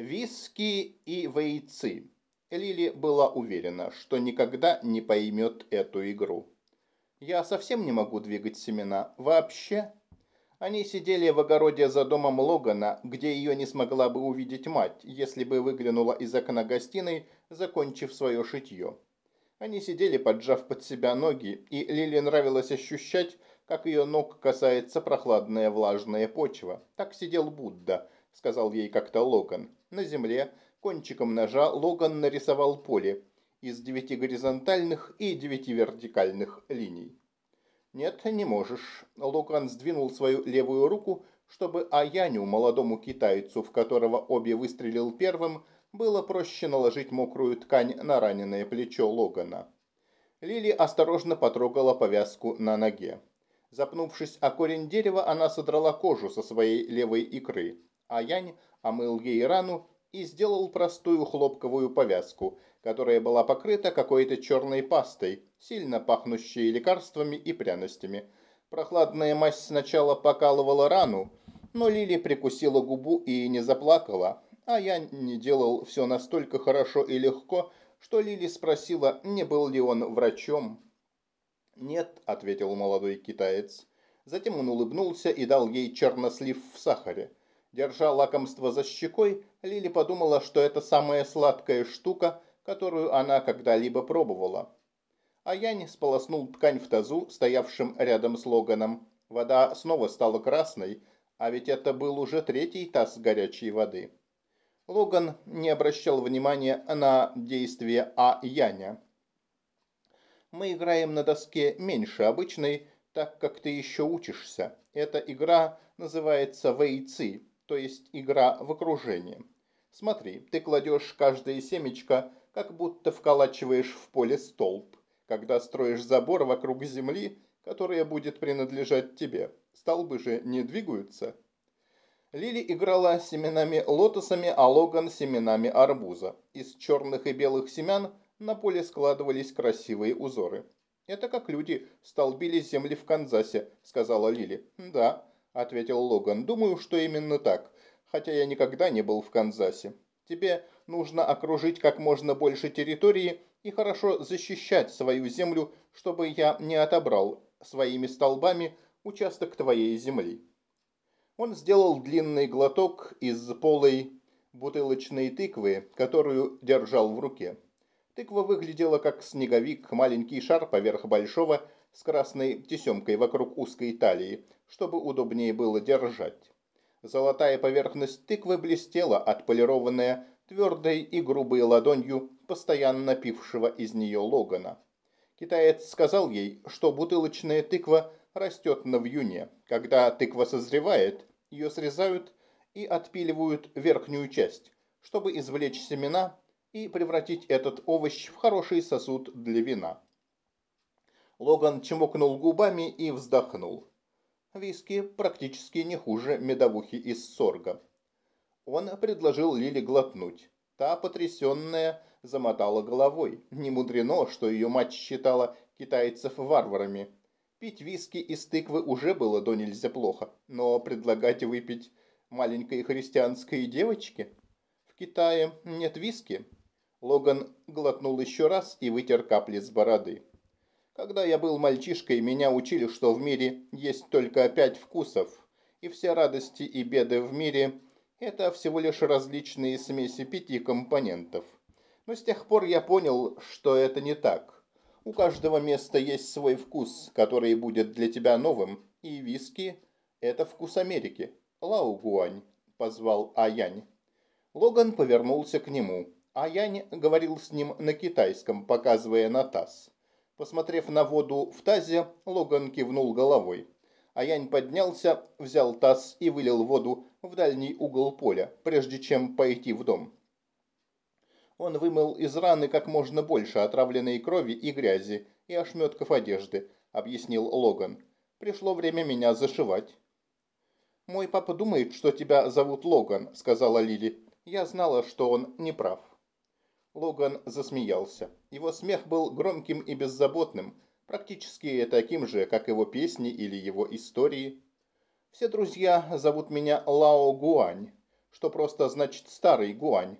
Виски и вейцы. Лили была уверена, что никогда не поймет эту игру. Я совсем не могу двигать семена. Вообще. Они сидели в огороде за домом Логана, где ее не смогла бы увидеть мать, если бы выглянула из окна гостиной, закончив свое шитье. Они сидели, поджав под себя ноги, и Лили нравилось ощущать, как ее ног касается прохладная влажная почва. Так сидел Будда, сказал ей как-то Логан. На земле кончиком ножа Логан нарисовал поле из девяти горизонтальных и девяти вертикальных линий. «Нет, не можешь». Логан сдвинул свою левую руку, чтобы Аяню, молодому китайцу, в которого обе выстрелил первым, было проще наложить мокрую ткань на раненое плечо Логана. Лили осторожно потрогала повязку на ноге. Запнувшись о корень дерева, она содрала кожу со своей левой икры. Аянь омыл ей рану и сделал простую хлопковую повязку, которая была покрыта какой-то черной пастой, сильно пахнущей лекарствами и пряностями. Прохладная мазь сначала покалывала рану, но Лили прикусила губу и не заплакала, а я не делал все настолько хорошо и легко, что Лили спросила, не был ли он врачом. «Нет», — ответил молодой китаец. Затем он улыбнулся и дал ей чернослив в сахаре. Держа лакомство за щекой, Лили подумала, что это самая сладкая штука, которую она когда-либо пробовала. А Янь сполоснул ткань в тазу, стоявшем рядом с Логаном. Вода снова стала красной, а ведь это был уже третий таз горячей воды. Логан не обращал внимания на действия А Яня. «Мы играем на доске меньше обычной, так как ты еще учишься. Эта игра называется Вэйци, то есть игра в окружении. Смотри, ты кладешь каждое семечко, как будто вколачиваешь в поле столб, когда строишь забор вокруг земли, которая будет принадлежать тебе. Столбы же не двигаются. Лили играла семенами лотосами, а Логан семенами арбуза. Из черных и белых семян на поле складывались красивые узоры. «Это как люди столбили земли в Канзасе», — сказала Лили. «Да, – ответил Логан. «Думаю, что именно так, хотя я никогда не был в Канзасе. Тебе нужно окружить как можно больше территории и хорошо защищать свою землю, чтобы я не отобрал своими столбами участок твоей земли». Он сделал длинный глоток из полой бутылочной тыквы, которую держал в руке. Тыква выглядела как снеговик, маленький шар поверх большого, с красной тесемкой вокруг узкой талии, чтобы удобнее было держать. Золотая поверхность тыквы блестела, отполированная твердой и грубой ладонью постоянно пившего из нее Логана. Китаец сказал ей, что бутылочная тыква растет на вьюне. Когда тыква созревает, ее срезают и отпиливают верхнюю часть, чтобы извлечь семена и превратить этот овощ в хороший сосуд для вина. Логан чмокнул губами и вздохнул. Виски практически не хуже медовухи из сорга. Он предложил Лили глотнуть. Та, потрясенная, замотала головой. Не мудрено, что ее мать считала китайцев варварами. Пить виски из тыквы уже было до нельзя плохо, но предлагать выпить маленькой христианской девочке? В Китае нет виски. Логан глотнул еще раз и вытер капли с бороды. Когда я был мальчишкой, меня учили, что в мире есть только пять вкусов, и все радости и беды в мире – это всего лишь различные смеси пяти компонентов. Но с тех пор я понял, что это не так. У каждого места есть свой вкус, который будет для тебя новым, и виски – это вкус Америки. Лау Гуань, позвал Аянь. Логан повернулся к нему. Аянь говорил с ним на китайском, показывая на таз. Посмотрев на воду в тазе, Логан кивнул головой. А Янь поднялся, взял таз и вылил воду в дальний угол поля, прежде чем пойти в дом. Он вымыл из раны как можно больше отравленной крови и грязи и ошметков одежды, объяснил Логан. Пришло время меня зашивать. «Мой папа думает, что тебя зовут Логан», — сказала Лили. «Я знала, что он не прав». Логан засмеялся. Его смех был громким и беззаботным, практически таким же, как его песни или его истории. «Все друзья зовут меня Лао Гуань. что просто значит «старый Гуань».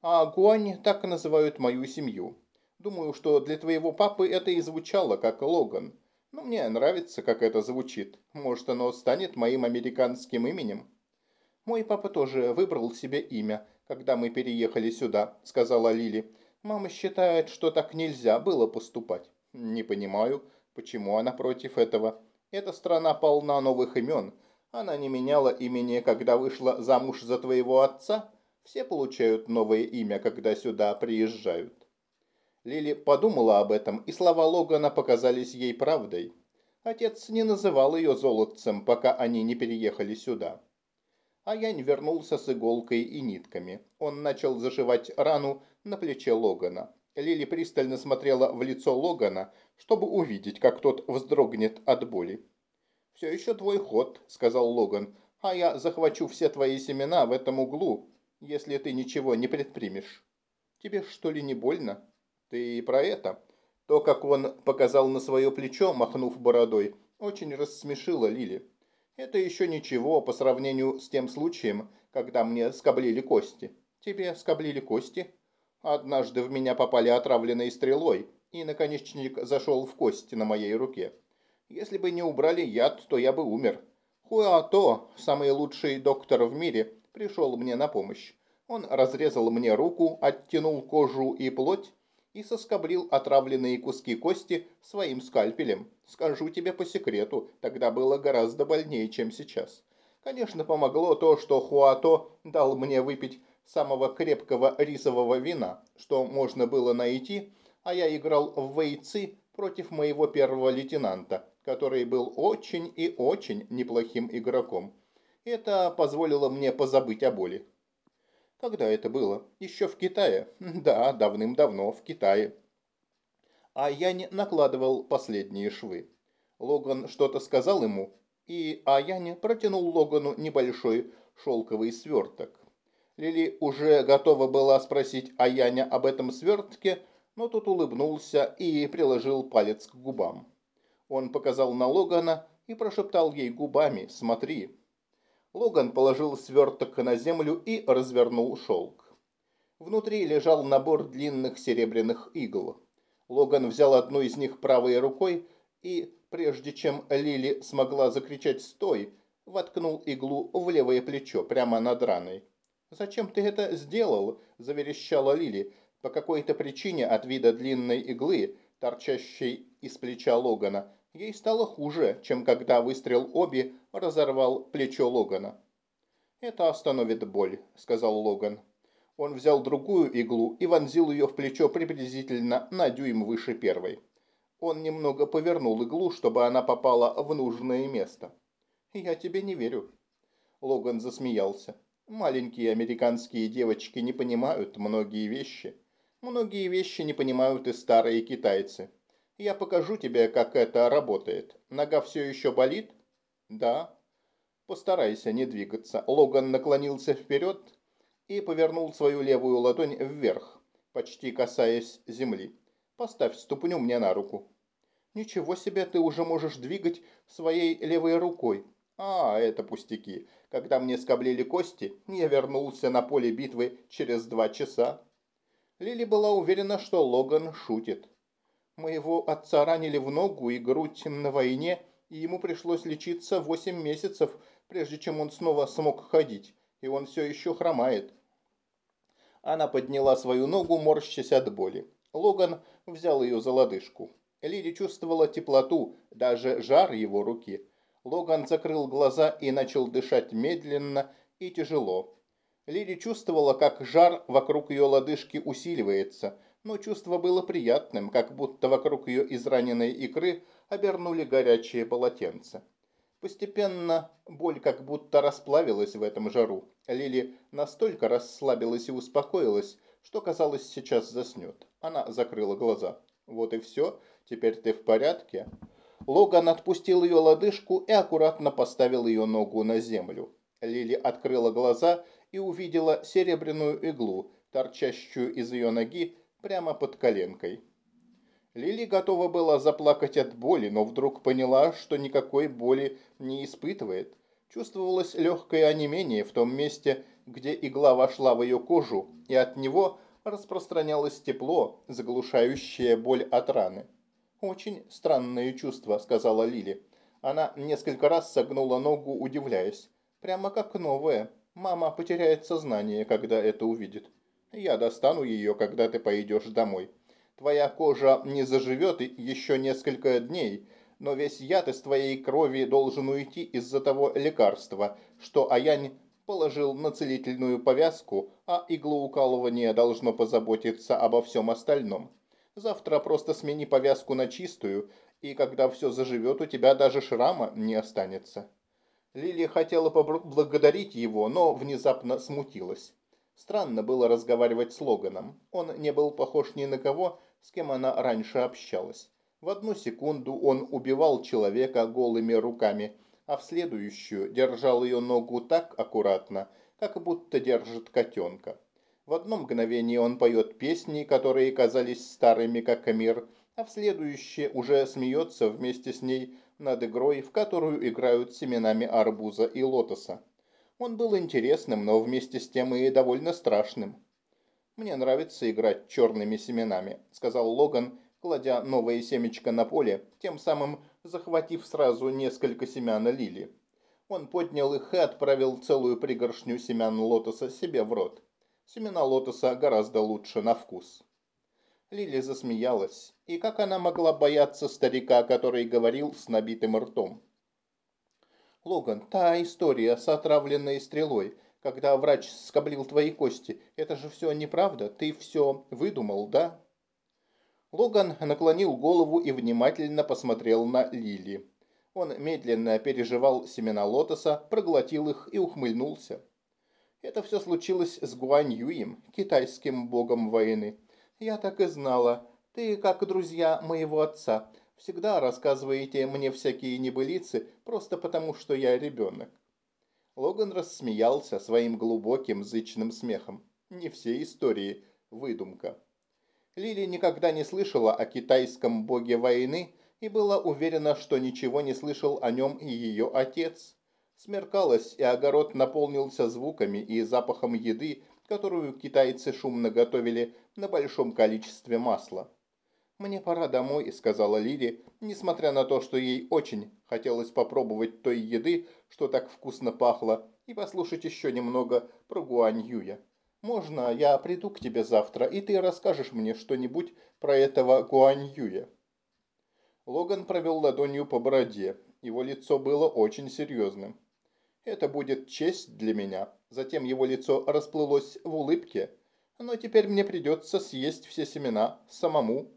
А Гуань так называют мою семью. Думаю, что для твоего папы это и звучало, как Логан. Но мне нравится, как это звучит. Может, оно станет моим американским именем? Мой папа тоже выбрал себе имя, когда мы переехали сюда, сказала Лили. Мама считает, что так нельзя было поступать. Не понимаю, почему она против этого. Эта страна полна новых имен. Она не меняла имени, когда вышла замуж за твоего отца. Все получают новое имя, когда сюда приезжают. Лили подумала об этом, и слова Логана показались ей правдой. Отец не называл ее золотцем, пока они не переехали сюда. А Янь вернулся с иголкой и нитками. Он начал зашивать рану на плече Логана. Лили пристально смотрела в лицо Логана, чтобы увидеть, как тот вздрогнет от боли. «Все еще твой ход», — сказал Логан, — «а я захвачу все твои семена в этом углу, если ты ничего не предпримешь. Тебе что ли не больно?» Ты и про это. То, как он показал на свое плечо, махнув бородой, очень рассмешило Лили. Это еще ничего по сравнению с тем случаем, когда мне скоблили кости. Тебе скоблили кости? Однажды в меня попали отравленной стрелой, и наконечник зашел в кость на моей руке. Если бы не убрали яд, то я бы умер. Хуато, самый лучший доктор в мире, пришел мне на помощь. Он разрезал мне руку, оттянул кожу и плоть, и соскоблил отравленные куски кости своим скальпелем. Скажу тебе по секрету, тогда было гораздо больнее, чем сейчас. Конечно, помогло то, что Хуато дал мне выпить самого крепкого рисового вина, что можно было найти, а я играл в вейцы против моего первого лейтенанта, который был очень и очень неплохим игроком. Это позволило мне позабыть о боли. Когда это было? Еще в Китае? Да, давным-давно в Китае. А Янь накладывал последние швы. Логан что-то сказал ему, и Аянь протянул Логану небольшой шелковый сверток. Лили уже готова была спросить Аяня об этом свертке, но тут улыбнулся и приложил палец к губам. Он показал на Логана и прошептал ей губами «Смотри». Логан положил сверток на землю и развернул шелк. Внутри лежал набор длинных серебряных игл. Логан взял одну из них правой рукой и, прежде чем Лили смогла закричать «Стой!», воткнул иглу в левое плечо, прямо над раной. «Зачем ты это сделал?» – заверещала Лили. По какой-то причине от вида длинной иглы, торчащей из плеча Логана, Ей стало хуже, чем когда выстрел Оби разорвал плечо Логана. «Это остановит боль», — сказал Логан. Он взял другую иглу и вонзил ее в плечо приблизительно на дюйм выше первой. Он немного повернул иглу, чтобы она попала в нужное место. «Я тебе не верю». Логан засмеялся. «Маленькие американские девочки не понимают многие вещи. Многие вещи не понимают и старые китайцы. Я покажу тебе, как это работает. Нога все еще болит? Да. Постарайся не двигаться. Логан наклонился вперед и повернул свою левую ладонь вверх, почти касаясь земли. Поставь ступню мне на руку. Ничего себе, ты уже можешь двигать своей левой рукой. А, это пустяки. Когда мне скоблили кости, я вернулся на поле битвы через два часа. Лили была уверена, что Логан шутит. Моего отца ранили в ногу и грудь на войне, и ему пришлось лечиться восемь месяцев, прежде чем он снова смог ходить, и он все еще хромает. Она подняла свою ногу, морщась от боли. Логан взял ее за лодыжку. Лиди чувствовала теплоту, даже жар его руки. Логан закрыл глаза и начал дышать медленно и тяжело. Лиди чувствовала, как жар вокруг ее лодыжки усиливается, но чувство было приятным, как будто вокруг ее израненной икры обернули горячие полотенца. Постепенно боль как будто расплавилась в этом жару. Лили настолько расслабилась и успокоилась, что, казалось, сейчас заснет. Она закрыла глаза. «Вот и все, теперь ты в порядке?» Логан отпустил ее лодыжку и аккуратно поставил ее ногу на землю. Лили открыла глаза и увидела серебряную иглу, торчащую из ее ноги прямо под коленкой. Лили готова была заплакать от боли, но вдруг поняла, что никакой боли не испытывает. Чувствовалось легкое онемение в том месте, где игла вошла в ее кожу, и от него распространялось тепло, заглушающее боль от раны. «Очень странное чувство», — сказала Лили. Она несколько раз согнула ногу, удивляясь. «Прямо как новое. Мама потеряет сознание, когда это увидит. Я достану ее, когда ты пойдешь домой. Твоя кожа не заживет еще несколько дней, но весь яд из твоей крови должен уйти из-за того лекарства, что Аянь положил на целительную повязку, а иглоукалывание должно позаботиться обо всем остальном. Завтра просто смени повязку на чистую, и когда все заживет, у тебя даже шрама не останется. Лилия хотела поблагодарить его, но внезапно смутилась. Странно было разговаривать с Логаном. Он не был похож ни на кого, с кем она раньше общалась. В одну секунду он убивал человека голыми руками, а в следующую держал ее ногу так аккуратно, как будто держит котенка. В одно мгновение он поет песни, которые казались старыми, как мир, а в следующее уже смеется вместе с ней над игрой, в которую играют семенами арбуза и лотоса. Он был интересным, но вместе с тем и довольно страшным. «Мне нравится играть черными семенами», — сказал Логан, кладя новое семечко на поле, тем самым захватив сразу несколько семян лили. Он поднял их и отправил целую пригоршню семян лотоса себе в рот. Семена лотоса гораздо лучше на вкус. Лили засмеялась. И как она могла бояться старика, который говорил с набитым ртом? «Логан, та история с отравленной стрелой, когда врач скоблил твои кости, это же все неправда? Ты все выдумал, да?» Логан наклонил голову и внимательно посмотрел на Лили. Он медленно переживал семена лотоса, проглотил их и ухмыльнулся. Это все случилось с Гуань Юем, китайским богом войны. Я так и знала. Ты, как друзья моего отца, всегда рассказываете мне всякие небылицы, просто потому, что я ребенок. Логан рассмеялся своим глубоким зычным смехом. Не все истории – выдумка. Лили никогда не слышала о китайском боге войны и была уверена, что ничего не слышал о нем и ее отец. Смеркалось, и огород наполнился звуками и запахом еды, которую китайцы шумно готовили на большом количестве масла. «Мне пора домой», — сказала Лили, несмотря на то, что ей очень хотелось попробовать той еды, что так вкусно пахло, и послушать еще немного про Гуань Юя. Можно я приду к тебе завтра, и ты расскажешь мне что-нибудь про этого Гуань Юя?» Логан провел ладонью по бороде. Его лицо было очень серьезным. «Это будет честь для меня». Затем его лицо расплылось в улыбке. «Но теперь мне придется съесть все семена самому».